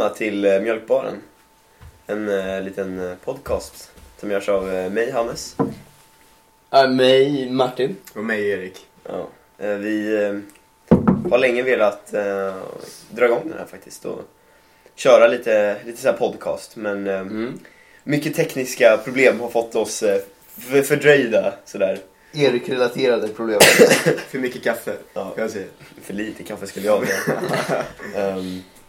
välkomna till eh, Mjölkbaren. En eh, liten eh, podcast som görs av eh, mig, Hannes. Äh, mig, Martin. Och mig Erik. Ja, eh, vi eh, har länge velat eh, dra igång den här faktiskt och köra lite, lite så här podcast. Men eh, Mm. mycket tekniska problem har fått oss eh, för, fördröjda sådär. Erik-relaterade problem. För mycket kaffe, Ja. kan jag säga. För lite kaffe skulle jag säga. um,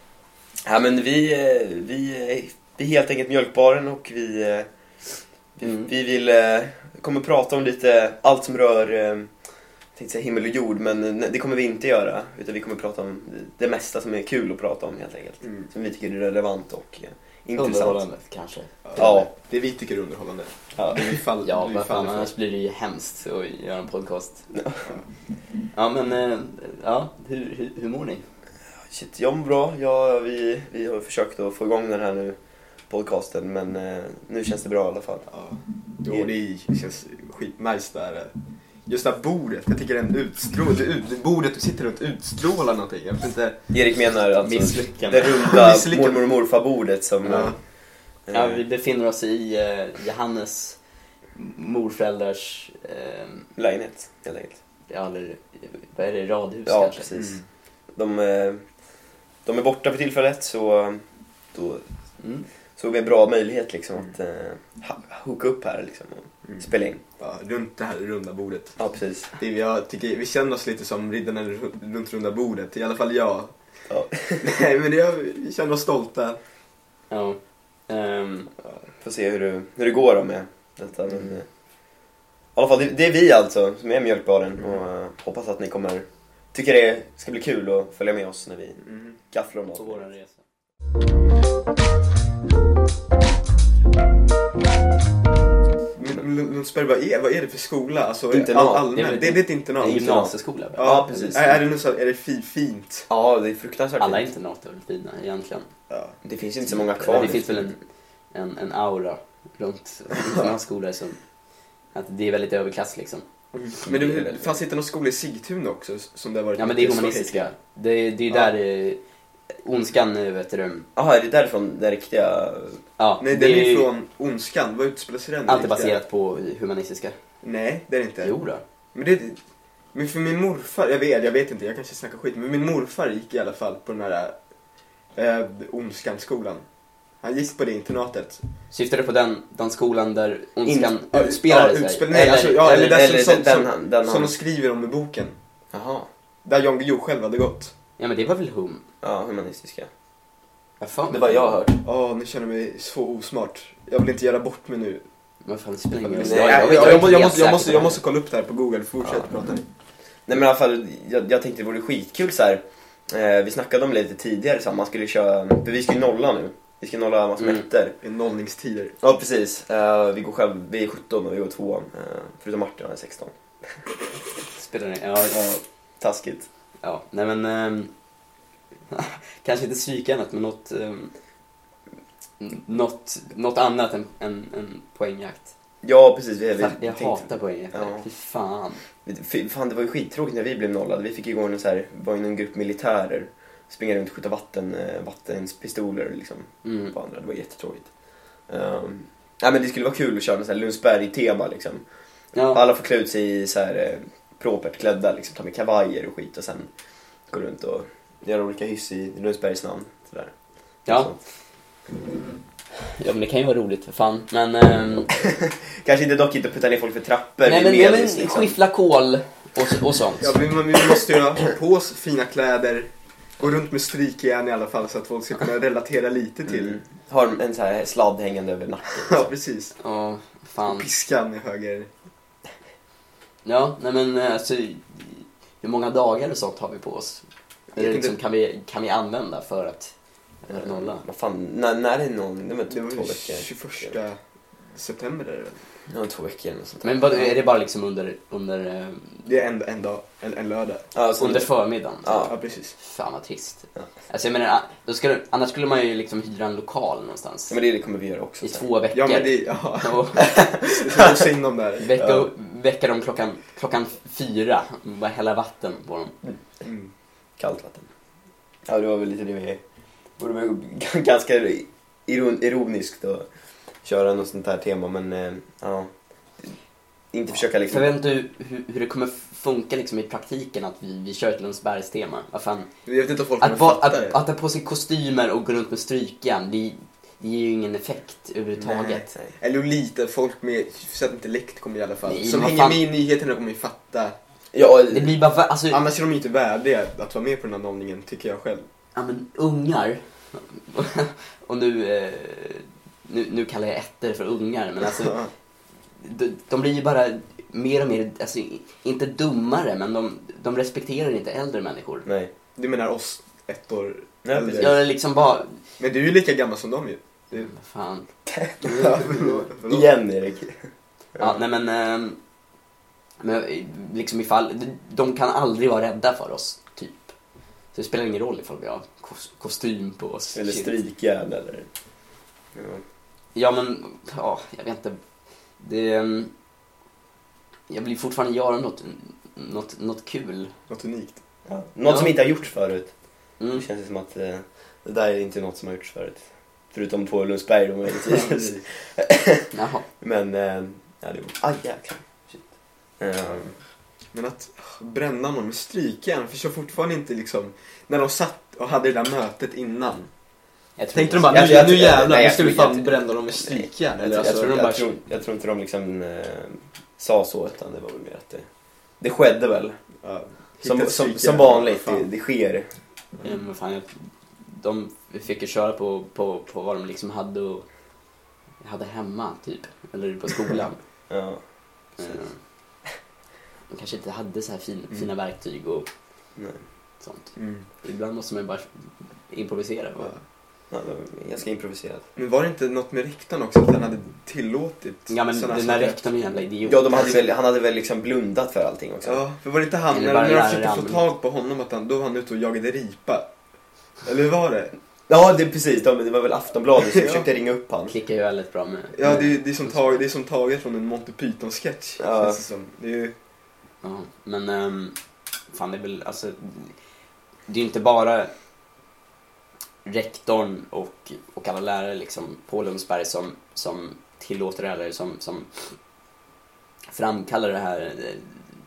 ja, men vi, eh, vi, eh, vi är helt enkelt mjölkbaren och vi, eh, vi, Mm. vi vill, kommer prata om lite allt som rör jag tänkte säga himmel och jord, men det kommer vi inte göra. Utan vi kommer prata om det mesta som är kul att prata om helt enkelt. Mm. Som vi tycker är relevant och intressant. Underhållande kanske. Ja. Det vi tycker är underhållande. Ja. Det vi fall, Ja, vi vad fan, annars blir det ju hemskt att göra en podcast. Ja, men eh, ja, hur, hur, hur mår ni? Shit, jag mår bra. Jag, vi, vi har försökt att få igång den här nu podcasten men eh, nu känns det bra i alla fall. Ja. Jo, det känns skitnice där. Just det här bordet, jag tycker den utstrålar, det ut, bordet du sitter runt utstrålar någonting. Jag inte. Erik menar alltså Misslyckande. det runda mormor och morfarbordet som... Ja. eh, Ja, vi befinner oss i eh, Johannes morföräldrars, eh, lägenhet helt enkelt. ja, eller vad är det, radhus Ja, kanske? precis. Mm. De, eh, de är borta för tillfället så då Mm. såg vi en bra möjlighet liksom att eh, ha- hooka upp här liksom och Mm. spela in. Ja, runt det här runda bordet. Ja, precis. Det, jag tycker, vi känner oss lite som riddarna ru- runt runda bordet, i alla fall jag. Ja. Nej, men det, vi känner oss stolta. Ja. Ehm, Får se hur det, hur det går då med detta. Men, eh, I alla fall, det, det är vi alltså som är mjölkbaren och eh, hoppas att ni kommer tycka det ska bli kul att följa med oss när vi Mm. gafflar om på vår resa. Lundsberg, vad är, vad är det för skola? Alltså, Internat. all- allmänt. Det är Det, ett internat. Det är gymnasieskola. väl? Ja, precis. Är, är det, nu så, är det fi, fint? Ja, det är fruktansvärt Alla internat är väl fina egentligen. Ja. Det finns inte så många kvar. Det finns väl en, en, en aura runt internatskolor som att det är väldigt överklass liksom. Men det, det fanns inte någon skola i Sigtuna också som det har varit Ja men det är humanistiska. Det, är- det är Ja. där eh, ondskan eh, vet du. Jaha, är det därifrån det riktiga... Ja, Nej, det den är är från Ondskan. Vad utspelar sig den? allt är baserat på humanistiska. Nej, det är det inte. Jo då. Men det... Men för min morfar, jag vet, jag vet inte, jag kanske snackar skit, men min morfar gick i alla fall på den här eh, Ondskan-skolan. Han gick på det internatet. Syftar du på den, den skolan där ondskan Ja, utspelade ja, sig? nej, alltså, ja, eller, eller- som, eller som, den- som, den som han- de skriver om i boken. Jaha. Där Jan Guillou själv hade gått. Ja men det var väl hum? Ja, humanistiska. Vad fan? Det var jag hört. Åh, nu känner jag mig så osmart. Jag vill inte göra bort mig nu. Vad fan, det spelar ingen roll. Jag, måste kolla upp det här på google, fortsätt Ja. prata. Nej men i alla fall, jag, jag tänkte det vore skitkul så här. Eh, vi snackade om det lite tidigare, så här, man skulle köra, för vi ska ju nolla nu. Vi ska nolla massor med Mm. ettor. I nollningstider. Ja precis. Eh, vi går själv, vi är 17 och vi går tvåan. Uh, förutom Martin, han är 16. Spelar det? Ja, ja. Taskigt. ja. Nej men... ehm, kanske inte psykämnet men något... Um, något, något annat än, än, än poängjakt. Ja precis. Vi, vi, jag tänkte- hatar poängjakt. Ja. Fy fan. fy- Fan det var ju skittråkigt när vi blev nollade. Vi fick ju gå en så här, var ju en grupp militärer. Springa runt och skjuta vatten, eh, vattenpistoler liksom. Mm. på andra. Det var jättetråkigt. Um, nej men det skulle vara kul att köra här Lundsberg-tema liksom. Ja. Alla får klä ut sig i så här eh, propert klädda, liksom, ta med kavajer och skit och sen gå runt och göra olika hyss i Lundsbergs namn. Sådär. Ja. Så. ja, men det kan ju vara roligt för fan. Men... ehm, Kanske inte dock inte putta ner folk för trappor nej, men, nej, men Medis, liksom. skiffla kol och, och sånt. Ja, vi, men vi måste ju ha på oss fina kläder, gå runt med strykjärn i alla fall så att folk ska kunna relatera lite till. Mm. Har en så här sladd hängande över nacken. Ja, liksom. precis. Ja, fan. Piskan i höger. Ja, nej men eh, alltså, hur många dagar och sånt har vi på oss? Eller liksom, kan, vi, kan vi använda för att nolla? Vad fan, när, när är någon? Det var Det typ var två veckor. 21 september är det väl? Ja, två veckor eller sånt där. Men vad, är det bara liksom under, under, eh, Det är en, en dag, en, en lördag. Ja, så under förmiddagen? Ja. Ja, precis. Fan vad trist. Ja. Alltså jag menar, då ska, du- annars skulle man ju liksom hyra en lokal någonstans. Ja, men det kommer vi göra också I sen. två veckor. Ja, men det, ja. Och Så synd om där. väcka, Ja. väcka dem klockan, klockan fyra. Bara hälla vatten på dem. Mm. Kallt vatten. Ja, det var väl lite det vi väl g- ganska iron, ironiskt att köra något sånt här tema men eh, ja. Inte försöka liksom... Förväntar du hur, hur det kommer funka liksom i praktiken att vi, vi kör ett Lundsbergstema? Vad fan? Jag vet inte om folk kommer Att, fatta att, det. att ta på sig kostymer och gå runt med strykjärn, det, det ger ju ingen effekt överhuvudtaget. Nej, Eller lite, folk med hyfsat intellekt kommer i alla fall. Nej, Som hänger fan- med i nyheterna kommer ju fatta. Ja, Det blir bara, alltså, Annars är de inte värdiga att vara med på den här nollningen, tycker jag själv. ja men ungar, och nu, eh, nu, nu kallar jag ettor för ungar, men alltså de, de blir ju bara mer och mer, alltså inte dummare, men de, de respekterar inte äldre människor. nej. Du menar oss ett år Nej, äldre? precis. Jag är liksom bara, Men du är ju lika gammal som dem ju. Du... vad fan. Ja, förlåt, förlåt. Igen Erik. Ja, nej men, ehm, men liksom ifall, de kan aldrig vara rädda för oss, typ. Så det spelar ingen roll ifall vi har kos- kostym på oss. Eller strykjärn eller... Ja. Ja men, ja, jag vet inte. Det, ehm, jag vill fortfarande göra något, något, något kul. Något unikt. Ja. Något Ja. som inte har gjorts förut. Mm. Det känns som att eh, det där är inte något som har gjorts förut. Förutom på Lundsberg då möjligtvis. Jaha. Men, eh, ja det Aj jäklar. Shit. Eh, Men att bränna någon med strykjärn, förstår fortfarande inte liksom, när de satt och hade det där mötet innan. Jag tror Tänkte de bara, Jag nu, jag nu jävlar, nej, nu jag ska vi tror- fan bränna dem med strykjärn. jag, Eller jag, alltså, tror, jag, tror, jag tror inte de liksom eh, sa så utan det var väl mer att det, det skedde väl. ja, Som, som, som vanligt, det, det sker. Ja, men fan, jag, de fick ju köra på, på, på vad de liksom hade och hade hemma, typ. Eller på skolan. Ja. Eh, de kanske inte hade så här fin, Mm. fina verktyg och Nej. sånt. Mm. Ibland måste man ju bara improvisera. Ja. Ja, det var ganska improviserat. Men var det inte något med rektorn också, att han hade tillåtit Ja men såna den där saker? rektorn är en jävla idiot. Ja, de hade väl, han hade väl liksom blundat för allting också. Ja, för var det inte han, Eller när, bara när de försökte få tag på honom, att han, då var han ute och jagade ripa? Eller hur var det? Ja, det är precis. De, det var väl Aftonbladet som Ja. försökte ringa upp han. klickar ju väldigt bra med. Ja, det, är- det, är som tag, det är som taget från en Monty Python-sketch, Ja. känns det som. Det är ju... Ja, men um, fan det är väl alltså det är ju inte bara rektorn och, och alla lärare liksom på Lundsberg som, som tillåter det här, eller som, som framkallar det här,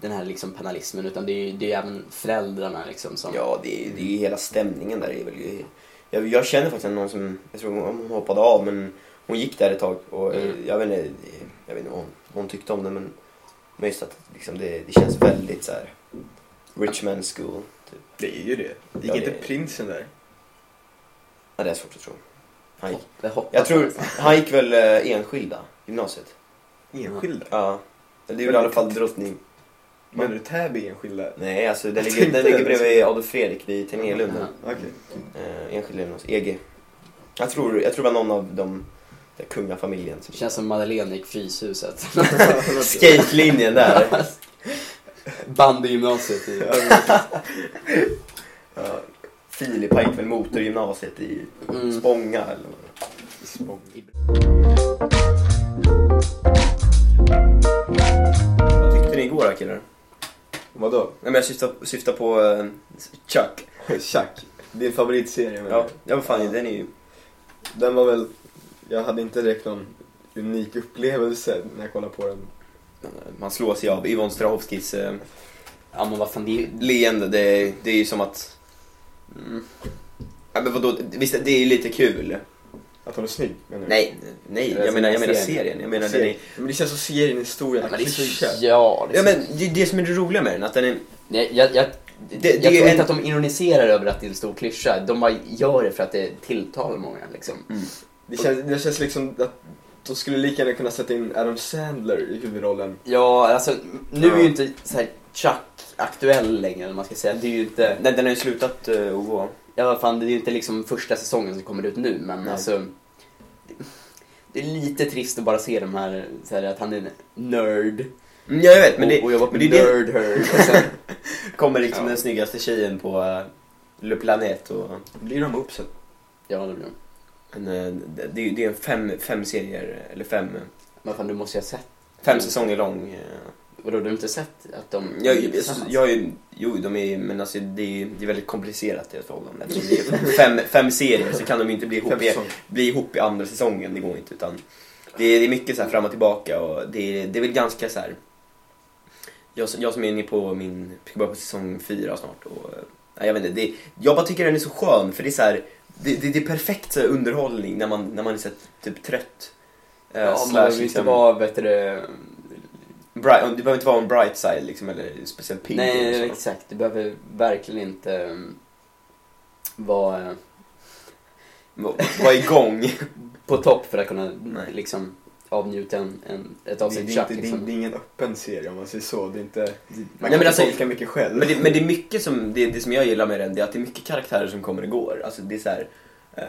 den här liksom penalismen utan det är ju det är även föräldrarna liksom som Ja, det är, det är ju hela stämningen där. är väl, jag, jag känner faktiskt någon som, jag tror hon hoppade av men hon gick där ett tag och eh, Mm. jag vet inte, jag vet inte vad hon, hon tyckte om det men men just att liksom, det, det känns väldigt så här rich man school. Typ. Det är ju det. Gick Ja, inte det- prinsen där? Ja, det är svårt att tro. Han gick, hoppas jag tror, han gick väl eh, enskilda gymnasiet. Enskilda? Ja. Det är väl i alla fall drottning. Menar du Täby enskilda? Nej, alltså den Jag ligger, tänkte den ligger det. bredvid Adolf Fredrik vid Tegnérlunden. Okej. Eh, enskilda gymnasiet, EG. Jag tror, jag tror det var någon av de där kungafamiljen som Det känns som Madeleine gick Fryshuset. Skatelinjen där. Bandygymnasiet i... Ja. Filip han gick väl motorgymnasiet i Mm. Spånga eller vad Spång. Vad tyckte ni igår då killar? Vadå? Nej men jag syftar, syftar på uh, Chuck. Chuck. Din favoritserie menar Ja, ja vad fan den är ju... Den var väl... Jag hade inte direkt någon unik upplevelse när jag kollade på den. Man slår sig av Yvonne Strahovskis uh, Ja men vad fan, det är leende. Det, det är ju som att... mm. Ja, men vadå, visst det är ju lite kul. Att hon är snygg menar du? Nej, nej, jag menar, jag menar serien. Jag menar den Serien. är... Men det känns som serien är en stor Ja, jävla är klyscha. Ja, det Ja men det är det som är det roliga med den, att den är... Jag, jag, jag, Det- det jag är tror en- inte att de ironiserar över att det är en stor klyscha. De bara gör det för att det tilltalar många liksom. Det känns, det känns liksom att de skulle lika gärna kunna sätta in Adam Sandler i huvudrollen. Ja, alltså nu är Ja. ju inte så här Chuck aktuell längre, eller man ska säga. Det är ju inte... Den, den har ju slutat uh, att gå. Ja, fan, det är ju inte liksom första säsongen som kommer ut nu, men Nej. alltså... det- Det är lite trist att bara se de här, så här att han är en nörd. Mm, jag vet, men det, och, och jobbar på men det, det Nerd Herd. Och sen, kommer liksom Ja. den snyggaste tjejen på uh, Le Planet och... Blir de upp sen? ja, det blir En, eh, det, det är det är en fem, fem serier, eller fem, Vad fan, du måste ju ha sett. fem säsonger lång. eh, Vadå, du har inte sett att de Jag, är jag, tillsammans? jag, är- jo, de är men alltså det är, det är väldigt komplicerat ett förhållande. Eftersom det är fem, fem serier så kan de ju inte bli ihop, i, bli ihop i andra säsongen, det går inte. Utan det, är, det är mycket så här fram och tillbaka och det är, det är väl ganska så här. Jag, jag som är inne på min, ska börja på säsong fyra snart och nej, jag vet inte, det, jag bara tycker den är så skön för det är så här, det, det, det är perfekt så här, underhållning när man, när man är så här, typ trött. Eh, Ja, slash man inte liksom- vara, vet du det... Bright, det behöver inte vara en bright side liksom, eller speciellt pigg. eller Nej, exakt. Du behöver verkligen inte um, vara eh, Var igång. på topp för att kunna Nej. liksom avnjuta en, en, ett Det, avsnitt det, det, Liksom. det är ingen öppen serie om man säger så. Det är inte, man Nej, kan inte alltså- tolka mycket själv. Men det, men det är mycket som, det, det som jag gillar med den, det är att det är mycket karaktärer som kommer och går. Alltså det är så här, eh,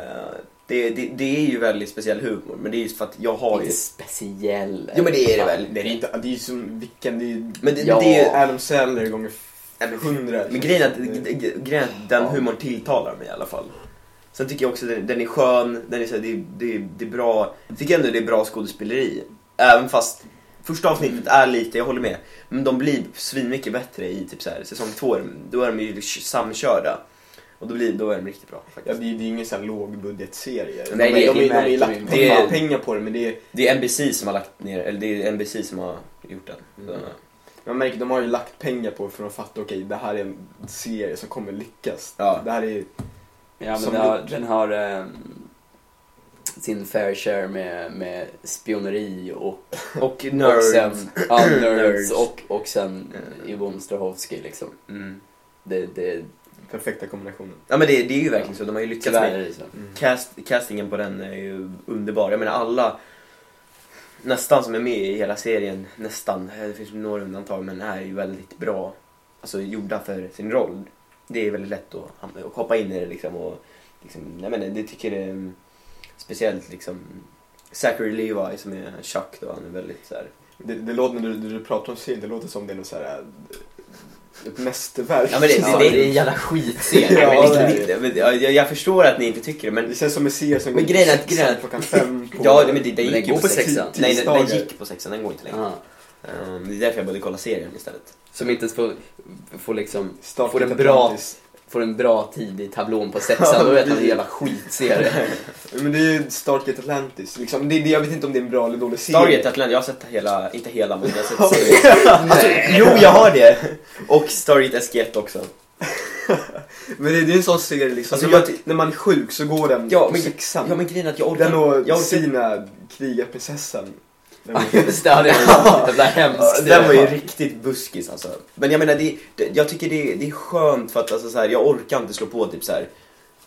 det, det, det är ju väldigt speciell humor, men det är just för att jag har ju... Inte speciell. Jo men det är det väl. det är inte, det är ju som vilken, det är ju Men det, Ja. det är. Adam Sandler gånger hundra. Men grejen är att, grejen är att den humorn tilltalar mig i alla fall. Sen tycker jag också att den, den är skön, den är så här, det, är- det, det är bra, jag tycker ändå det är bra skådespeleri. Även fast första avsnittet är lite, jag håller med, men de blir svinmycket bättre i typ så här, säsong två, då är de ju samkörda. Och då, blir, då är de riktigt bra Ja, faktiskt. det är det är ingen sån här lågbudgetserie. De, Nej, de, det- de, de, det de har ju lagt. Det är- pengar, på det men det är, Det är NBC som har lagt ner, eller det är NBC som har gjort den. Så, man märker de har ju lagt pengar på det för att fatta okej det här är en serie som kommer lyckas. Ja. Det här är Ja, men har, den har ehm, sin fair share med, med spioneri och, Och och Nerds. sen ja, nerds Nerds. och, och sen Mm. Yvonne Strahovski liksom. Mm. Det, det, perfekta kombinationen. Ja men det, det är ju verkligen så, de har ju lyckats tyvärr med så. Cast, castingen på den är ju underbar. Jag menar alla nästan som är med i hela serien, nästan, det finns några undantag, men är ju väldigt bra. Alltså gjorda för sin roll. Det är väldigt lätt att, att hoppa in i det liksom och liksom, jag menar, det tycker det är speciellt liksom Zachary Levi som är Chuck då, han är väldigt så här. Det, det låter, när du, när du pratar om serien, det låter som det är något så här, ett mästerverk. Ja, men det- det- det är en jävla skitserie. Ja, men det är det- men jag, jag, jag förstår att ni inte tycker det, men Det känns som en serie som Men går grejen på grejen klockan fem på... Ja, men det, det Men gick ju på på sexan. Nej, den, den gick på sexan, den går inte längre. Um, det är därför jag började kolla serien istället. Som inte får, får liksom får en bra-. Får en bra tid i tablån på sexan, då vet man en jävla skitserie. Men det är ju Stargate Atlantis. Liksom, det, det, jag vet inte om det är en bra eller dålig serie. Stargate Atlantis, jag har sett hela, inte hela men jag har sett serien. alltså, jo jag har det! Och Stargate SG1 också. Men det, det är en sån serie liksom. Alltså, när, jag man, ty- när man är sjuk så går den Ja på men, sexan. ja men grejen är att jag orkar, Den och jag orkar Sina, krigarprinsessan. Den Ja, var- just det, ja, det är en jävla hemsk Den var ju riktigt buskis alltså. Men jag menar, det, det, jag tycker det, det är skönt för att alltså, så här, jag orkar inte slå på typ så här.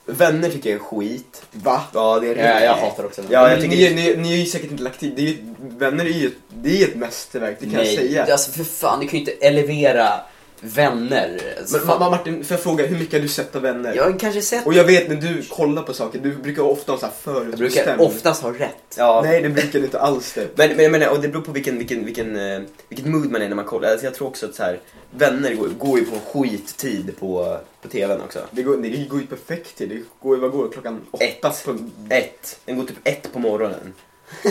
Vänner tycker jag är skit. Va? Ja, det är Ja, jag riktigt- hatar också den. Ja, jag tycker ni, ni, ni har ju säkert inte lagt tid. Det är ju, vänner är ju ett, det är ett mästerverk, det kan Nej, jag säga. Alltså för fan, du kan ju inte elevera vänner. Alltså, Men fan. Ma- Martin, får jag fråga, hur mycket har du sett av vänner? Jag har kanske sett... Och jag vet när du kollar på saker, du brukar ofta ha så här Jag brukar förutbestämd. oftast ha rätt. Ja. Nej, det brukar du inte alls det. Men, men jag menar, och det beror på vilken, vilken, vilken, eh, vilket mood man är när man kollar. Alltså, jag tror också att så här, vänner går, går ju på skittid på, på tvn också. Det går, det går ju perfekt till. Det går ju, vad går klockan åtta Ett. på... Ett. Den går typ ett på morgonen.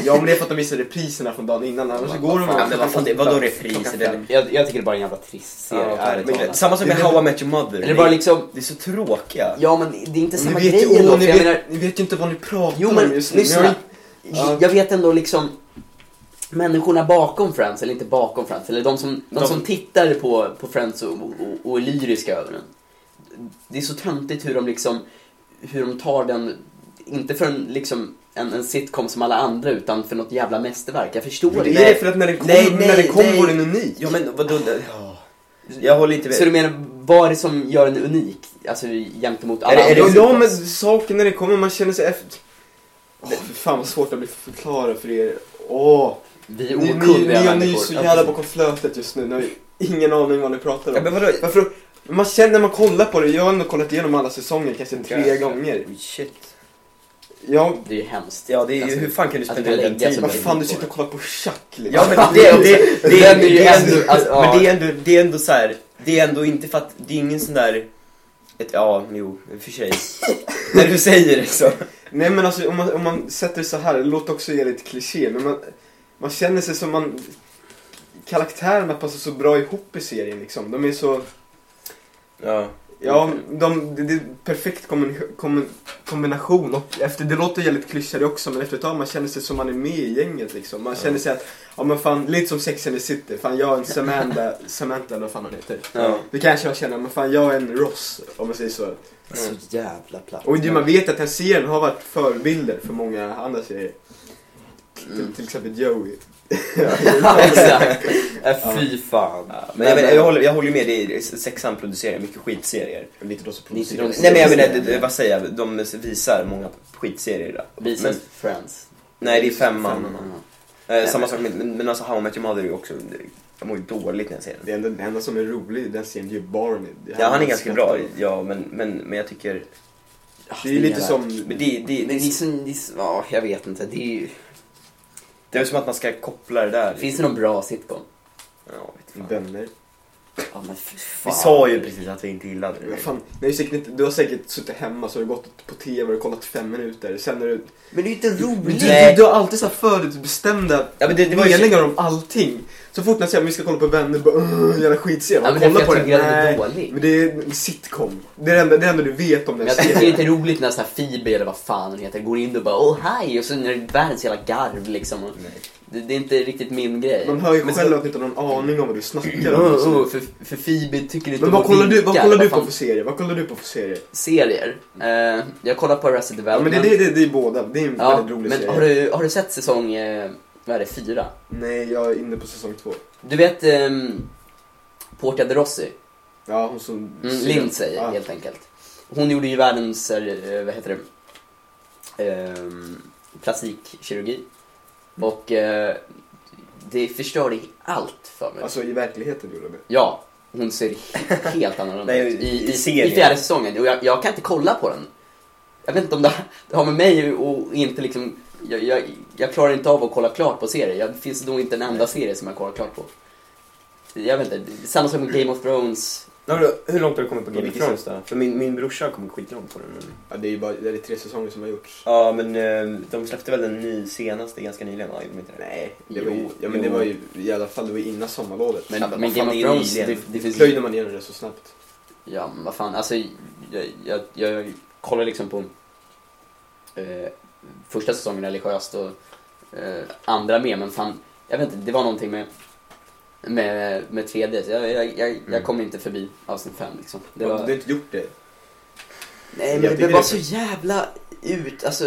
Ja men det är för att de visar repriserna från dagen innan, annars så går de Ja, men vad fan, det- vadå repriser? Det-. Jag, jag tycker det bara är en jävla trist serie, Ja, ärligt talat. Samma som med Det- How I Met Your Mother. Eller bara liksom... Det är så tråkiga. Ja, men det är inte samma grej ju, ändå, ni, jag vet, menar... ni vet ju inte vad ni pratar Jo, om men just nu. lyssna. Ni har ju- Ja. Jag vet ändå liksom människorna bakom Friends, eller inte bakom Friends, eller de som, de De- som tittar på, på Friends och, och, och är lyriska över den. Det är så töntigt hur de liksom, hur de tar den, inte för en, liksom, en, en sitcom som alla andra, utan för något jävla mästerverk. Jag förstår Det det. är det för att när den kom, Nej, nej, när den kom nej. var den unik. Ja men vadå? det- Jag håller inte med. Så du menar, vad är det som gör den unik? Alltså gentemot alla Är det- är andra? det- Ja, ja men saken när det kommer, man känner sig efter... Åh, fy fan vad svårt att bli förklara för er. Åh, Vi är ni, ni, ni, okunniga är människor. så jävla bakom flötet just nu. Ni har ingen aning vad ni pratar Ja, om. men vadå? Varför? Man känner när man kollar på det, jag har ändå kollat igenom alla säsonger kanske tre Ja. gånger. Shit. Ja, Det är ju hemskt. Ja, det är ju, Alltså, hur fan kan du spendera den tiden? vad fan du sitter och kollar på schack liksom. Ja men det, det, det, det, är ju det är ändå- alltså, ja. men det är ändå, det är ändå så här, det är ändå inte för att, det är ingen sån där, ett, ja, jo, för sig. När du säger det så. Nej men alltså om man, om man sätter det så här, det låter också jävligt kliché, men man, man känner sig som man karaktärerna passar så bra ihop i serien liksom. De är så... Ja. Ja, de, det, det är perfekt kombin- kom, kombination och efter, det låter jävligt klyschigt också men efter ett tag man känner sig som man är med i gänget liksom. Man känner sig att, ja men fan, lite som Sex and the City, fan jag är en Samantha, Samantha eller vad fan hon heter. Ja. Det kanske jag känner, men fan jag är en Ross om man säger så. Så jävla platt. Och det, man vet att den serien har varit förebilder för många andra serier. Mm. Till, till exempel Joey. Ja, exakt. Äh, fy fan. Ja, men jag, men, jag, håller, jag håller med, det är, sexan producerar mycket skitserier. Lite då så Lite producerar. då så- Nej men jag menar, det- det- vad säger jag, de visar många skitserier. Visar Men- Friends. Nej, det är femman. Femman. Mm. Eh, samma sak med, men, men alltså How I Met Your Mother är ju också, jag mår ju dåligt när jag ser den. Det enda, det enda som är roligt i den serien det är ju Barney. Det Ja, han är ganska bra, ja men, men, men jag tycker, Det är lite som... men det, det, det det, så, det är så, ja, jag vet inte. Det är ju... det är som att man ska koppla det där. Finns det någon bra sitcom? Ja, vet fan. Vänner. Ja, men fy fan. Vi sa ju precis att vi inte gillade Ja, det. fan, nej, säkert inte, du har säkert suttit hemma så har du gått på TV och kollat fem minuter. Sen är du... Men det är ju inte Du, roligt! du, du har alltid så här förutbestämda Ja, men det, det var ju... meningar om allting. Så fort man säger att vi ska kolla på Vänner, bara "Åh, jävla skitserie. Ja, Man men kollar på jag den, tycker att den är dålig. Men det är en sitcom. Det är det enda, det enda du vet om den Men jag tycker det är serien. inte roligt när så här Phoebe eller vad fan hon heter går in och bara åh hej och så är det världens jävla garv liksom. Och Nej. Det, det är inte riktigt min grej. Man hör ju Men själv så- att du inte har någon aning om vad du snackar om. Nu. oh, för, för Phoebe tycker inte Men om vad att kollar du, vad kollar du på för serie? Vad kollar du på för serie? Serier? Eh, jag kollar på Arrested Ja Development. men det, det, det, det är båda. Det är en Ja, väldigt rolig men serie. har du, har du sett säsong, eh, vad är det, fyra? Nej, jag är inne på säsong två. Du vet um, Portia de Rossi? Ja, hon som... Mm, Lindsay Ja. helt enkelt. Hon gjorde ju världens, eh, vad heter det, Ehm, plastikkirurgi. Och eh, det förstörde allt för mig. Alltså i verkligheten gjorde det. Ja, hon ser he- helt annorlunda ut. I, i i, serien. I fjärde säsongen. Och jag, jag kan inte kolla på den. Jag vet inte om det, det har med mig och inte liksom... Jag, jag, jag klarar inte av att kolla klart på serier. Jag, det finns nog inte en enda serie som jag kollar klart på. Jag vet inte, samma sak med Game of Thrones. Ja, då, hur långt har du kommit på Game of Vilken Thrones då? För min, min brorsa har kommit skitlångt på den. Men... Ja, det är ju bara det är tre säsonger som har gjorts. Ja, men eh, de släppte väl en ny senaste ganska nyligen, va? Gjorde de inte det? Nej, det var ju, Jo, ja, men jo. det var ju i alla fall det var ju innan sommarlovet. Men, Ja, men men Game of det är ju Thrones, det, det finns Plöjde man igenom det så snabbt. Ja, men vad fan. Alltså, jag, jag, jag kollar liksom på eh, första säsongen religiöst och eh, andra med, men fan, jag vet inte, det var någonting med med, med 3D, så jag, jag, jag, jag Mm. kom inte förbi avsnitt 5 liksom. Det Du var, har inte gjort det? nej, jag men det tycker var det- så jävla ut, alltså.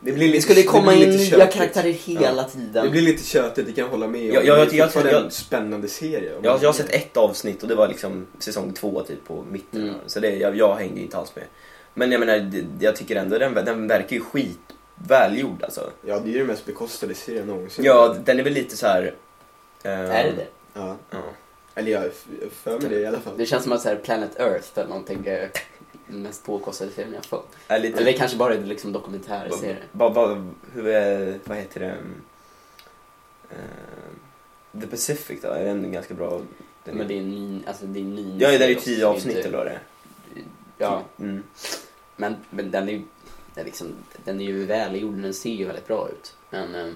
Det, blir Det skulle komma det blir in lite nya karaktärer hela tiden. Det blir lite tjötigt, det kan jag hålla med om. Ja, jag- det är jag- fortfarande jag- en spännande serie. Jag, jag har sett ett avsnitt och det var liksom säsong två typ på mitten. Mm. Så det, jag, jag hängde inte alls med. Men jag menar, det, jag tycker ändå den, den verkar ju skit välgjord alltså. Ja, det är ju den mest bekostade serien någonsin. Ja, den är väl lite så här. Eh, Är det det? Ja. Ja. Eller jag för mig det i alla fall. Det känns som att så här, Planet Earth eller någonting är den mest påkostade serien jag fått. Är lite, Eller det kanske bara är liksom dokumentärserie. Va, va, hur är, vad heter det? Eh, The Pacific då, är den ganska bra? Den Men det är en ny, alltså det är en ny Ja, det är ju tio avsnitt det är eller vad det är. inte- Ja, Mm. men, men den är ju den är liksom, den är ju välgjord, den ser ju väldigt bra ut. Men eh,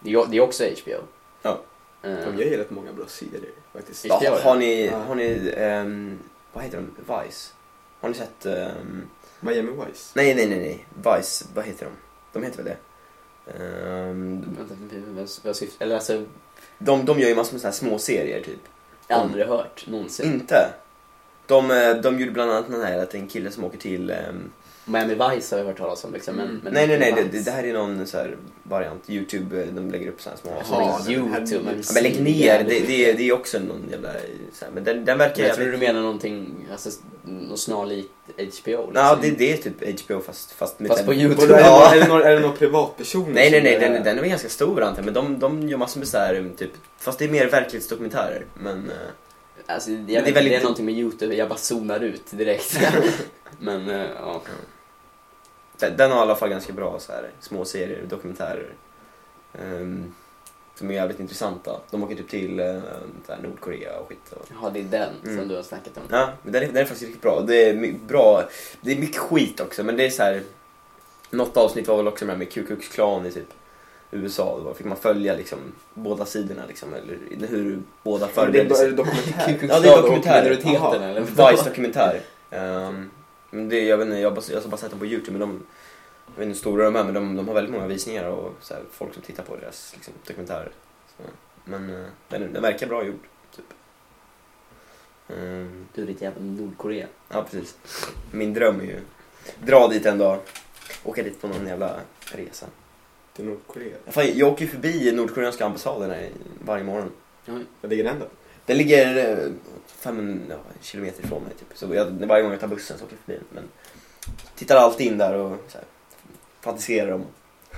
det är ju- det är också HBO. Ja. Eh, De gör ju rätt många bra serier faktiskt. Ja. Ja, har ni, Ja. har ni ehm, vad heter de? Vice? Har ni sett, ehm, Miami Vice. nej nej nej nej, Vice, vad heter de? De heter väl det? Ehm, vänta, syftar- Eller alltså, de, de gör ju massor med såna här små serier typ. jag har aldrig hört någonsin. Inte? De, eh, de gjorde bland annat den här att en kille som åker till ehm, Miami Vice har jag hört talas om liksom. Men, Mm. men Nej nej nej, det, det här är någon så här variant, Youtube, eh, de lägger upp så här små avsnitt. men YouTube, men- Ja, men lägg ner, det, det, är- det är också någon jävla, så här, men den, den verkar Men jag tror du menar någonting, alltså, något snarlikt HBO liksom. Ja, det, det är typ HBO fast, fast med Fast på YouTube. Ja. är, det några, är det några privatpersoner Nej, nej, nej, är- den, den är väl ganska stor antar men de, de gör massor med så här, typ, fast det är mer verklighetsdokumentärer. Men, eh, Alltså, jag det är vet, det, är väldigt- det är någonting med YouTube, jag bara zonar ut direkt. men eh, ja. Den, har i alla fall ganska bra så här, små serier, dokumentärer. ehm, som är jävligt intressanta. De åker typ till så här, Nordkorea och skit. Och, ja, det är den Mm. som du har snackat om. ja, men den är, den är faktiskt riktigt bra. Det är bra. Det är mycket skit också, men det är så här. Något avsnitt var väl också med med Ku Klux Klan i typ USA. Då fick man följa liksom båda sidorna liksom, eller hur båda Är det, är det förberedde sig. dokumentär? Ja, det är dokumentär. Minoriteterna Jaha. eller? Vice dokumentär. Det, jag vet inte, jag har bara, jag har bara sett dem på Youtube men de, jag vet inte hur stora de är men de, de har väldigt många visningar och så här, folk som tittar på deras liksom, dokumentärer. Så, men eh, den, den verkar bra gjord. Typ. Ehm, Du är ditt jävla Nordkorea. ja precis. Min dröm är ju dra dit en dag, åka dit på någon jävla resa. Till Nordkorea. Fan, jag åker ju förbi Nordkoreanska ambassaden varje morgon. Vad ligger den då? Den ligger eh, 500 ja, kilometer ifrån mig typ. Så jag, varje gång jag tar bussen så åker jag förbi den. Men tittar alltid in där och så här, fantiserar om.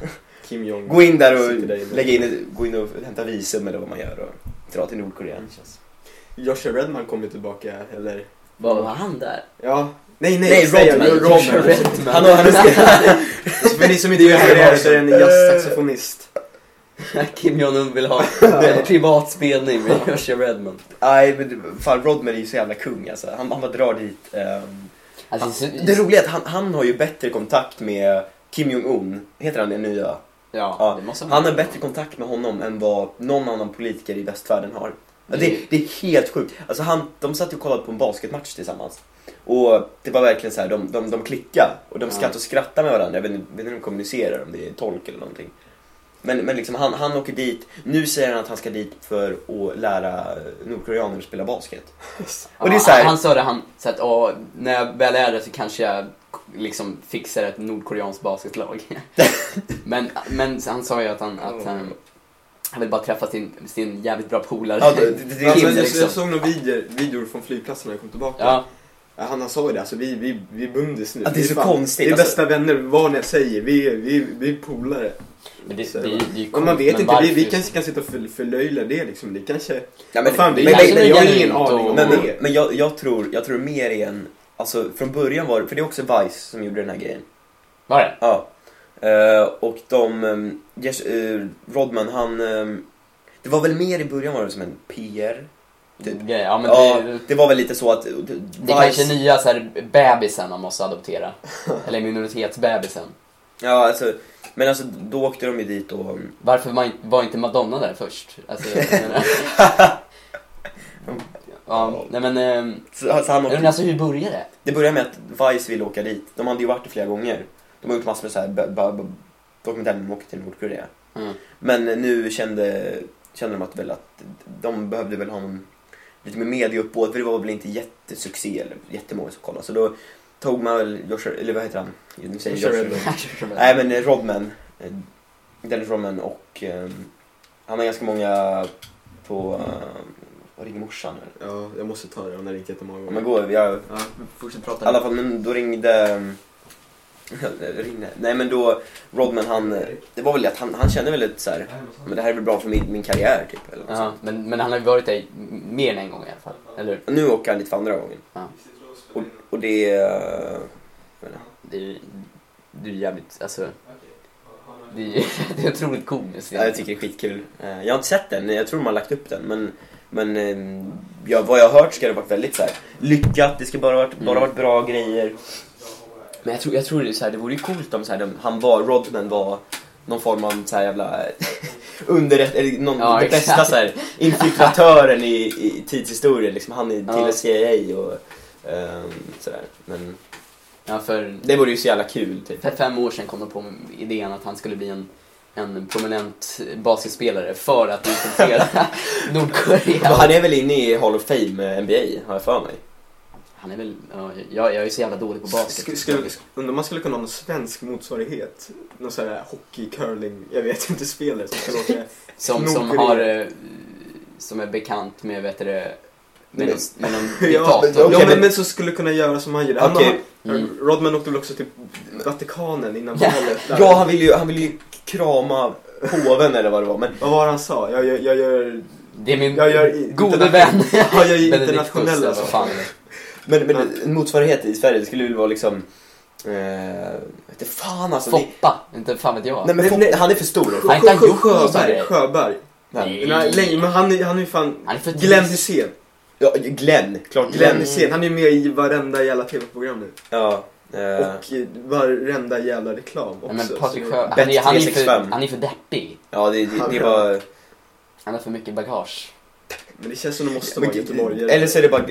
Kim Jong. Gå in där och där lägga in, gå in och hämta visum eller vad man gör och dra till Nordkorea. Känns. Joshua Redman kommer tillbaka, eller? Var var han där? Ja. Nej, nej, Nej. Rodman. Rodman. Redman. Han har, han har För ni som inte vet vad det är så är det en jazzsaxofonist. Kim Jong-Un vill ha privat spelning med Joshua Redman. Nej men fan Rodman är ju så jävla kung alltså. Han, han bara drar dit. ehm, Alltså, så, det roliga är att han, han har ju bättre kontakt med Kim Jong-Un, heter han det nya? Ja, Ja, det Han har bättre kontakt med honom än vad någon annan politiker i västvärlden har. Ja, Det, det är helt sjukt. Alltså han, de satt och kollade på en basketmatch tillsammans. Och det var verkligen så här, de, de, de klickade och de Ja. skrattade och skrattade med varandra. Jag vet inte, vet inte hur de kommunicerar, om det är tolk eller någonting. Men, men liksom han, han åker dit, nu säger han att han ska dit för att lära nordkoreaner att spela basket. Och det är så här- Han sa det, han, så att åh, när jag väl är där så kanske jag liksom fixar ett nordkoreanskt basketlag. men, men han sa ju att han, att han, han vill bara träffa sin, sin jävligt bra polare. Ja, det, det, men jag, liksom. jag såg några videor, videor från flygplatsen när jag kom tillbaka. Ja, Han, sa ju det, alltså vi, vi, vi är bundis nu. Ja, det är Vi så fan- konstigt, Vi är alltså. bästa vänner, vad ni säger. Vi, är- vi, vi är polare. Men det, det, det det, är Men man vet inte, vi, vi kanske kan sitta och för, förlöjliga det liksom. Det kanske... ja, men, fan, men, men, kanske men, jag har ingen aning om men, det. men jag, jag, tror, jag tror mer är en, alltså från början var det, för det är också Vice som gjorde den här grejen. Var det? Ja. Eh, och de, um, Jess, eh, Rodman han, ehm, det var väl mer i början var det som en PR. Typ. Ja, ja men ja, det, det var väl lite så att det, det är kanske nya så här, bebisen man måste adoptera. Eller minoritetsbebisen. Ja, alltså, men alltså då åkte de ju dit och... Varför var inte- var inte Madonna där först? Alltså, jag menar, ja, nej men, ehm, Så, alltså, han men åkte, alltså hur började det? det började med att Vice ville åka dit. De hade ju varit det flera gånger. De har gjort massor med så här, dokumentärer när de åker till Nordkorea. Mm. Men nu kände, kände de att, väl att de behövde väl ha någon lite mer mediauppbåd för det var väl inte jättesuccé eller jättemånga som kollade. Så då tog man väl Joshua, eller vad heter han? Nu säger Joshua Joshua. Redman. Nej men eh, Rodman. eh, Dennis Rodman och ehm, han har ganska många på, uh, vad ringer morsan eller? Ja, jag måste ta det. Hon har ringt jättemånga gånger. Men gå, jag, Ja, fortsätt prata. i alla fall men då ringde, ehm, ringde, nej men då Rodman han, det var väl att han, han kände väl lite så här, men det här är väl bra för min, min karriär typ. Eller något Ja, sånt. men, men han har ju varit där mer än en gång i alla fall, eller nu åker han dit för andra gången. Ja. Och, det, eh, vet inte. Det är det är jävligt, alltså... Det är, det är otroligt komiskt. Ja, jag tycker det är skitkul. Eh, Jag har inte sett den, jag tror de har lagt upp den. Men, men eh, ja, vad jag har hört ska det varit väldigt så här, lyckat, det ska bara varit, bara Mm. varit bra grejer. Men jag tror, jag tror det, är så här, det vore ju coolt om så här, de, han var, Rodman var någon form av så här jävla underrätt, eller någon, Ja, den bästa så här, infiltratören i, i tidshistorien. Liksom, han är till Ja. CIA och um, sådär. Men Ja, för, det vore ju så jävla kul typ. för fem år sedan kom de på idén att han skulle bli en, en prominent basketspelare för att infiltrera Nordkorea. Han är väl inne i Hall of Fame eh, NBA, har jag för mig. Han är väl, ja, jag, jag är så jävla dålig på basket. Sk- skulle, undrar om man skulle kunna ha någon svensk motsvarighet? Någon sån här hockey, curling, jag vet inte, spelare som skulle åka... Som, som har, eh, som är bekant med, vet du med, någon, med någon Ja, diktator. okej, ja, men, men- men så skulle kunna göra som han gjorde. Han, Okej. han, Mm. Rodman åkte väl också till Vatikanen innan Ja. valet. där. Ja, han ville ju, han ville ju krama påven eller vad det var. Men Vad var det han sa? Jag, jag, jag gör... Det är min Jag gör gode vän Ja, jag gör internationella saker. fan. Men, men en motsvarighet i Sverige det skulle väl vara liksom... Eh, inte fan alltså. det- Foppa, inte fan vet jag. Nej men Foppa, nej. han är för stor. Han något Sjöberg, Sjöberg. Nej. Nej, men han är, han är ju fan... Han är för Glenn. Hysén. Ja, Glenn, klart Glenn Glenn. Hysén, han är ju med i varenda jävla tv-program nu. Ja. Eh, Och eh, varenda jävla reklam också. Nej, men Patrik Sjö, han är, han, är för, 365. han är för deppig. ja, det, det, Han det är- var... Han har för mycket bagage. Men det känns som det måste vara göteborgare. Eller så är det bara...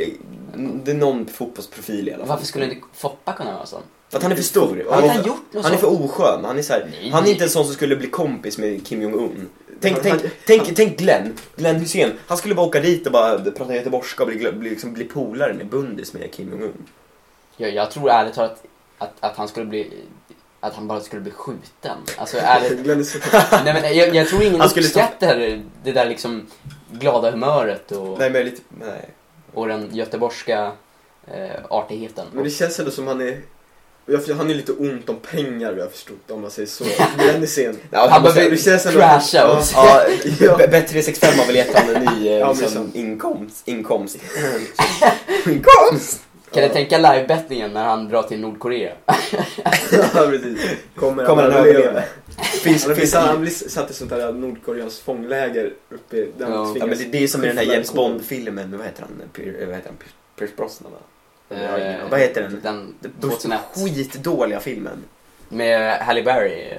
Det är någon fotbollsprofil i alla fall. Varför skulle inte Foppa kunna vara sån? För att han är för stor. Han, är han något han är för oskön. Han är, så här, Nej. han är inte en sån som skulle bli kompis med Kim Jong-Un. Tänk, Han- tänk, han- tänk, tänk Glenn, Glenn Hussein. Han skulle bara åka dit och bara prata göteborgska och bli, bli, liksom, bli polare med Bundis med Kim Jong-Un. Jag, jag tror ärligt talat att, att, att han skulle bli... Att han bara skulle bli skjuten. Alltså ärligt. Nej men jag, jag tror ingen Han skulle ta- uppskattar det där liksom glada humöret och, Nej men lite, nej. och den göteborgska eh, artigheten. Men det känns ändå som han är... jag- Han är lite ont om pengar vi har förstått om man säger så. Sen. Ja, Han behöver crasha Ja. och Ja, Ja. B- Bet365 har väl gett honom en ny eh, Ja, liksom, inkomst. inkomst. inkomst! Kan du tänka livebettingen när han drar till Nordkorea? Ja, precis. Kommer, Kommer han överleva? Finns, Han, finns, han blir satt i sånt där Nordkoreas fångläger uppe där Ja. han ja, men det, det är som i den här James. Bond-filmen, han? Vad heter han? Pierce Brosnan va? Eh, vad heter den? Den Den 2001. skitdåliga filmen. Med Halle Berry. eh,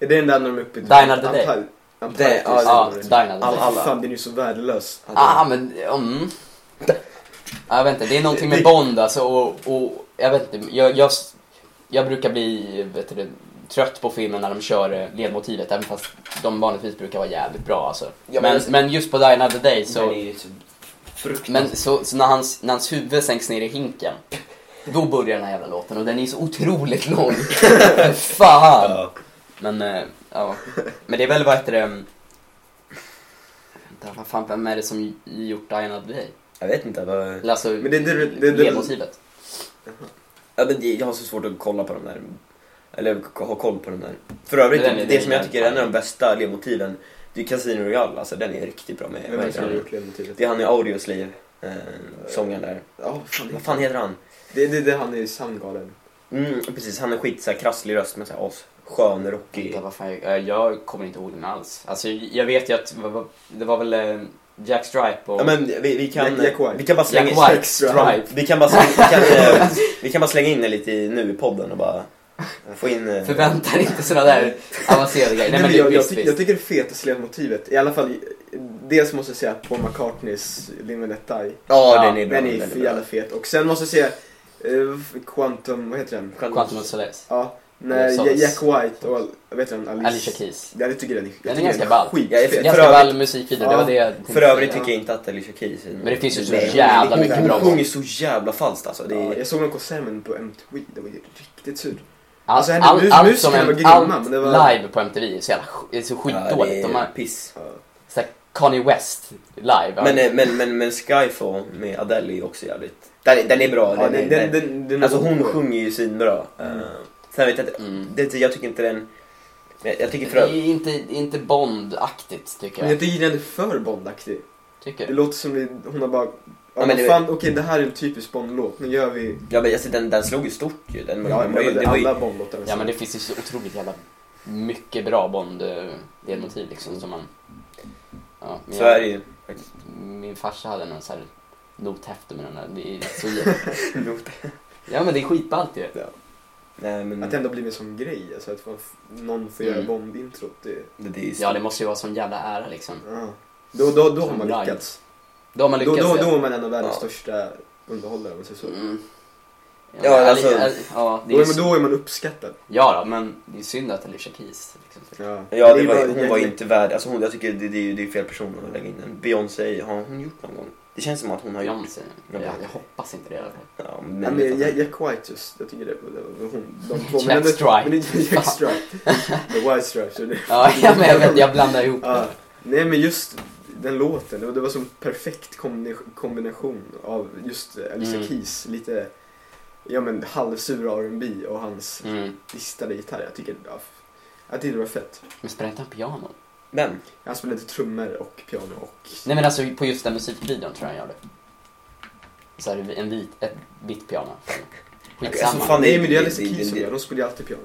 Är det den där när de är uppe i... Die Another Day. Antal- Antarktis? Det- ja, Die Another All- Day. alla. Fan, den är ju så värdelös. Ah, men... Mm. Jag vet inte, det är någonting med Bond alltså och, och jag vet inte, jag, jag, jag brukar bli vet du, trött på filmen när de kör eh, ledmotivet även fast de vanligtvis brukar vara jävligt bra alltså. Ja, men men, men just på Die Another Day så, Den är ju så. Men så, så när, hans, när hans huvud sänks ner i hinken då börjar den här jävla låten och den är så otroligt lång. Fan! Ja. Men, eh, ja. Men det är väl vad heter det... mm, Vänta, vad fan, vem är det som gjort Die Another Day? Jag vet inte. Vad... Alltså, Men det- det- det- det- ledmotivet. Ja, men det, jag har så svårt att kolla på de där. Eller ha koll på de där. För övrigt, är- det, den är som jag tycker är en av de bästa ledmotiven, det är Casino Royale. Alltså den är riktigt bra med. Vem är det ledmotivet? Det är han i Audioslave, eh, sångaren där. Ja, fan, Vad fan heter han? Det, det, det han är i Soundgarden. Mm, precis, han är skit så här krasslig röst med så här as skön, rockig. Vänta, vad fan, jag, jag kommer inte ihåg den alls. Alltså, jag vet ju att det var väl eh, Jack Stripe och... Ja men vi, vi kan, Jack- Jack White. vi kan bara slänga Jack White Stripe. Vi kan bara slänga, vi kan, eh, vi kan bara slänga in det lite i, nu i podden och bara få in... eh, Förvänta dig inte såna där avancerade grejer. Nej, men det, jag, jag, tycker, jag tycker det fetaste ledmotivet, i alla fall dels måste jag säga Paul McCartneys Let Die. Ja, Ja, den är bra. Den är jävla fet. Och sen måste jag säga eh, Quantum, vad heter den? Quantum of Solace. Ja, när Solace. Jack White och, heter den? Alice. Alicia Keys. Ja, jag tycker är, jag Den är tycker ganska ball. Ja, skitfet. för- Ganska övrigt- ball musikvideo, det Ja. var det jag För övrigt tycker jag inte att Alicia Keys är Men det finns ju så Nej, jävla mycket bra Hon sjunger så jävla falskt alltså. Det Ja, är, jag såg någon konsert på MTV, det var ju riktigt surt. Allt, Alltså, allt, mus- allt som var en, grymma, allt det var- live på MTV är så, jävla, är så ja, skitdåligt. det De har är piss. Ja. Kanye West live. ja. Men, eh, men, men, men Skyfall med Adele är också jävligt... Den, den är bra. Ja, den, den, är, den, den, alltså hon sjunger ju svinbra. Mm. Uh, sen vet jag inte, Mm. det, jag tycker inte den... Jag tycker Det för är inte, inte Bond-aktigt tycker Men jag. jag tycker den är för Bondaktig. Tycker Det du? låter som det, hon har bara... Ja, men men det- fan, okej det här är en typisk Bond-låt, nu gör vi... Ja men alltså, den, den slog ju stort ju. Den, Ja, den ju, men det var ju alla Bond-låtar. Ja men det finns ju så otroligt jävla mycket bra Bond-ledmotiv liksom som man... Ja, så jag- är det ju. faktiskt. Min farsa hade någon sån här nothäfte med den där. Det är så Ja men det är skitballt ju. Nej men Att det ändå blir en sån grej, alltså att någon får göra Mm. Bond-introt. Det, det, det Ja det måste ju vara sån jävla ära liksom. ja. Då, då, då har Som man live. lyckats. Då har man Då, lyckats. då, ja. då är man en av världens Ja. största underhållare om man säger så. Mm. Ja, men alltså- Ali- Ali- ja, det Då är man, då är man uppskattad. Ja då, men det är synd att Alicia Keys liksom. Ja, Ja, det var, hon var inte värd, alltså hon, jag tycker det, det, det är fel person att lägga in. Beyoncé, har hon gjort någon gång? Det känns som att hon har gjort. Beyoncé. Ja, jag hoppas inte det i alla fall. Ja, Ja, men, men Jack, Jack White just, jag tycker det, det var hon, de två. Jack men det- Stripe. Men Jack Stripe. The White Stripes. Ja, ja men jag, vet, jag blandar ihop Ja. det. Nej men just den låten, det var, det var som perfekt kombina- kombination av just Alicia Mm. Keys, lite ja men halvsura R&B och hans Mm. distade gitarr. Jag tycker, ja, jag tyckte det var fett. Men spelar inte han piano? men Han spelade trummor och piano och... Nej men alltså på just den musikvideon tror jag han gör det. Så här, en vit, ett vitt piano. Skitsamma. Alltså, fan, Nej men det är Alicia Keys som gör, de spelar ju alltid piano.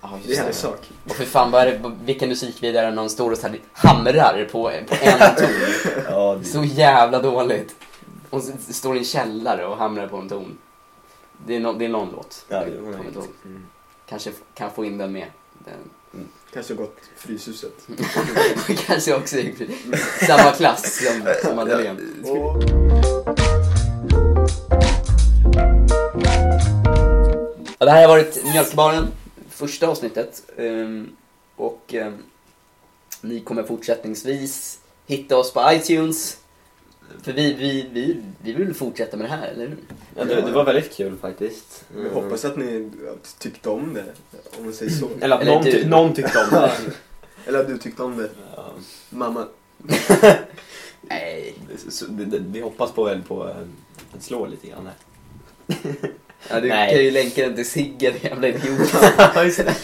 Ja, just Det är sak. Och för fan, vad är det, vilken musikvideo är det någon står och så här hamrar på, på en ton? ja, det, Så jävla dåligt. Hon s- står i en källare och hamrar på en ton. Det är, no, det är någon låt. Ja, kommer har inte ihåg. Kanske kan få in den med. Den. Kanske gått Fryshuset. Kanske också i samma klass som, som Madeleine. Ja, det här har varit Mjölkbaren, första avsnittet. Ehm, och ehm, ni kommer fortsättningsvis hitta oss på iTunes. För vi, vi, vi, vi vill fortsätta med det här, eller hur? Ja, det, det var väldigt kul faktiskt. Jag hoppas att ni tyckte om det, om man säger så. Eller att Eller någon, du. ty- någon tyckte om det. Eller att du tyckte om det. Ja. Mamma. Nej. Så, det, det, vi hoppas på väl på att slå lite grann här. Ja, du Nej. kan ju länka den till Sigge, jävla idiot.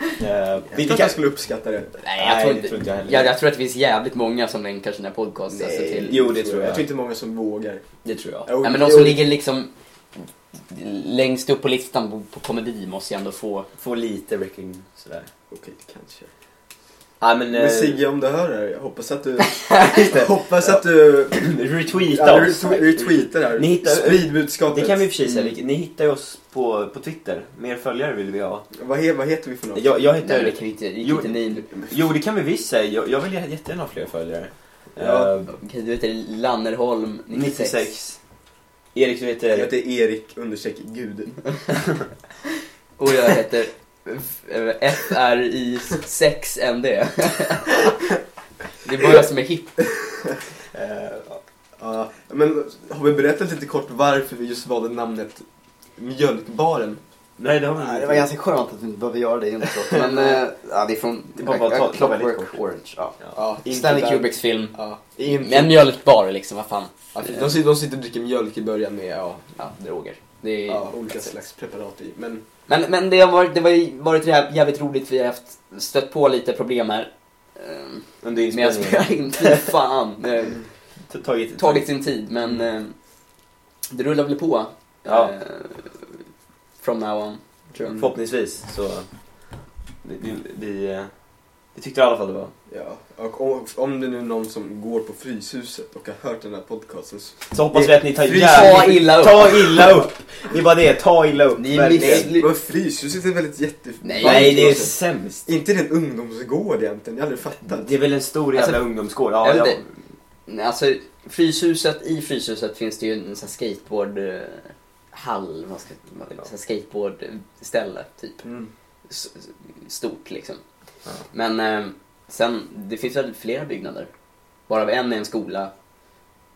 Eh, vi, Jag tror att kan, jag skulle uppskatta det. Nej, jag tror inte, det tror inte jag heller. jag, jag tror att det finns jävligt många som länkar sina podcasts alltså, till... jo, det tror jag. Jag tror inte många som vågar. Det tror jag. Jo, Ja, men de jo, som ligger liksom längst upp på listan på, på komedi måste ju ändå få... Få lite wrecking sådär. Okej, kanske. Ja, men, Men eh, Sigge, om du hör det här, jag hoppas att du... hoppas att du... retweeta Ja, oss. retwe- retweetar det här. Ni hittar- Sprid budskapet. Det kan vi i och för sig säga. Mm. Ni hittar ju oss på, på Twitter. Mer följare vill vi ha. Vad, he, vad heter vi för något? Jag, jag Nej, heter... det kan vi inte, det Jo, inte ni... Jo, det kan vi visst säga. Jag, jag vill jättegärna ha fler följare. Ja. Okej, du heter Lannerholm 96. 96. Erik, du Jag heter... heter Erik understreck Gud. Och jag heter FRI6ND. Det är bara som är hipp. Eh, Ja, men har vi berättat lite kort varför vi just valde namnet Mjölkbaren? Nej, det har vi Nej, det var ganska skönt att vi inte behöver göra det introt. Men äh, ja, det är från Det är bara att ta- Clockwork. Orange. Ja. Ja, Stanley där. Kubricks film. Ja, inte. En mjölkbar liksom, vad fan. Ja, de, sitter, de sitter och dricker mjölk i början med ja, Ja, droger. Det är ja, olika slags preparat i. Men Men, men det har varit, det var ju varit jä- jävligt roligt. Vi har haft stött på lite problem här. Ehm, Under Med att spela in, fy fan. Eh, Ta- Tagit, Tagit sin tid, men eh, det rullar väl på. Ja. eh, From now on. Förhoppningsvis så... Vi, vi, vi, eh, vi tyckte i alla fall det var... ja, och om, om det nu är någon som går på Fryshuset och har hört den här podcasten så... Så hoppas vi att ni tar jävligt... Ta illa upp. Ta illa upp! Det är bara det, ta illa upp. Ni miss- Men Fryshuset är väldigt jätte... Nej, Nej, det är sämst. Inte det en ungdomsgård egentligen, jag har aldrig fattat. Det är väl en stor jävla Alltså, ungdomsgård. Ja, jag inte. Alltså, Fryshuset, i Fryshuset finns det ju en sån här skateboard eh, vad ska man säga, skateboardställe typ. Mm. S- stort liksom. Ja. Men eh, sen, det finns väl flera byggnader. Varav en är en skola.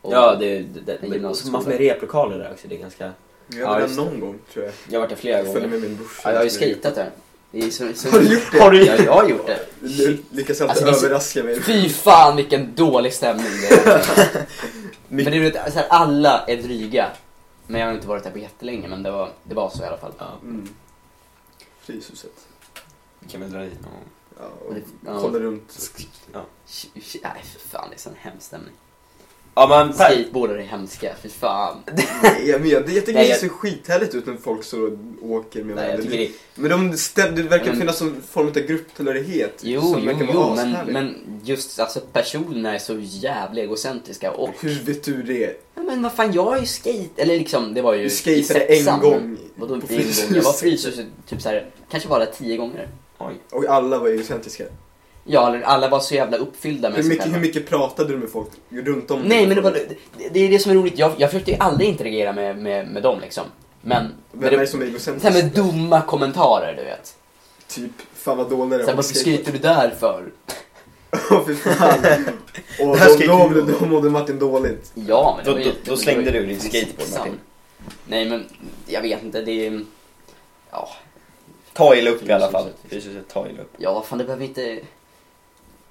Och- Ja, det, det, det, En gymnasieskola. massor med replokaler där också. Det är ganska... Jag Ja, var där någon gång tror jag. Jag har varit där flera Jag gånger. med min brorsa. Ja, jag har ju skatat där. Är så, så... Har du gjort det? Har du Ja, jag har gjort det. Du lyckas alltid Alltså, överraska mig. Fy fan vilken dålig stämning det är. Men det är vet, så här, alla är dryga. Men jag har inte varit där på jättelänge, men det var, det var så i alla fall. Ja, Mm. Fryshuset. vi kan väl dra dit någon gång. Ja, och det- ja. kolla runt. Sh- Nej, för fan, det är sån hemsk stämning. Ja, men... Skateboardare är hemska, för fan. Nej, jag, men, jag, jag tycker Nej, det jag- ser skithärligt ut när folk så åker med varandra. det... Men de ställ, det verkar Men- finnas någon form av grupptillhörighet. Jo, som jo, verkar vara jo, men, men just alltså personerna är så jävla egocentriska och... Hur vet du det? Ja, men vad fan, jag har ju skate... Eller liksom, det var ju Du i skatade en gång Vadå en gång? Jag var Fryshuset typ såhär, kanske var där tio gånger. Oj. Och alla var egocentriska. Ja, alla var så jävla uppfyllda med Hur sig mycket, själva. hur mycket pratade du med folk runt om? Nej, men det, var, det, det är det som är roligt. Jag, jag försökte ju aldrig interagera med, med, med dem liksom. Men... Vem är det det, som är egocentrisk? med dumma kommentarer, du vet. Typ, fan vad dålig det Så här, varför skryter du där för? Åh fy fan. Och då, då, inte- då, då mådde Martin dåligt. Ja, men det Då- var ju, då- då slängde det du din skateboard. Martin. Nej, men jag vet inte. Det är... Ja, Ta illa upp i alla fall. Fryshuset, ta illa upp. ja fan det behöver inte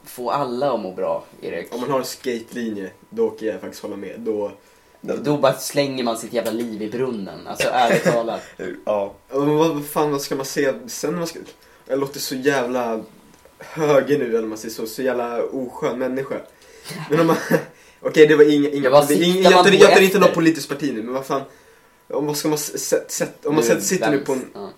få alla att må bra, Erik. Om man har en skatelinje, då kan jag faktiskt hålla med. Då, Då bara slänger man sitt jävla liv i brunnen. Alltså ärligt talat. Ja. Men vad fan vad ska man säga sen? Man ska, jag låter så jävla höger nu, eller man säger så. Så jävla oskön människa. Men om man... Okej, det var inga... inga Ja, vad det är ing- siktar man jag tar, jag inte något politiskt parti nu, men vad fan. Om vad ska man sätta... Sätt, om man Nu, sätter, sitter nu på en... Ja.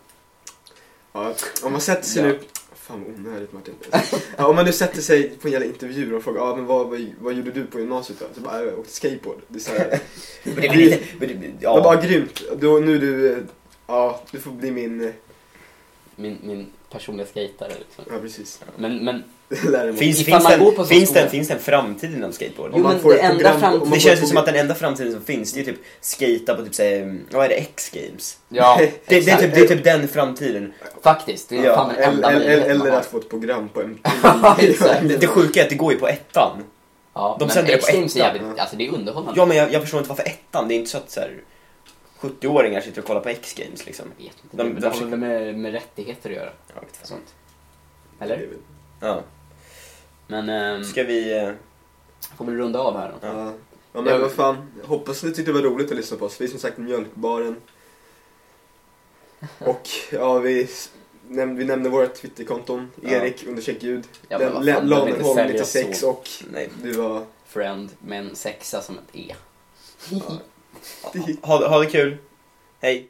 Ja, om man sätter sig Ja. nu... Fan vad onödigt Martin. Ja, om man nu sätter sig på en jävla intervju och frågar ah, men vad, vad, vad gjorde du på gymnasiet då? Så bara, jag åkte skateboard. Det är så här, Men det blir men det- ja. bara grymt. Då, nu du Ja, du får bli min... Min, min personliga skejtare liksom. Ja, precis. Men, men dig Finns, finns, man den, finns, skola- den, finns den framtid inom skateboard? Jo, man men får det enda program- fram- om man Det känns ju som att den enda framtiden som finns, det är typ skata på typ såhär, vad är det, X-games? ja, Det, det, är typ, det är typ den framtiden. Faktiskt, det är Ja, fan den Eller, enda eller, eller har. att få ett program på exakt. Det, det sjuka är att det går ju på ettan. Ja, De men sänder det på X-Games är jävligt, alltså det är underhållande. Ja men jag, jag förstår inte varför ettan, det är inte så att så här, 70-åringar sitter och kollar på X-games liksom. Jag vet inte, De- det, de har väl med, med rättigheter att göra. Jag vet fan. Sånt. Eller? Ja. Men, ehm, Ska vi... eh, får vi runda av här då? Ja. ja, men vad fan. Hoppas ni tyckte det var roligt att lyssna på oss. Vi är som sagt Mjölkbaren. Och ja, vi, näm- vi nämnde våra Twitterkonton. Ja. Erik understreck ljud. Ja, inte Lanenholm sälja 96 så. och Nej. du var... Friend med en sexa som ett E ha, ha det kul. Hej.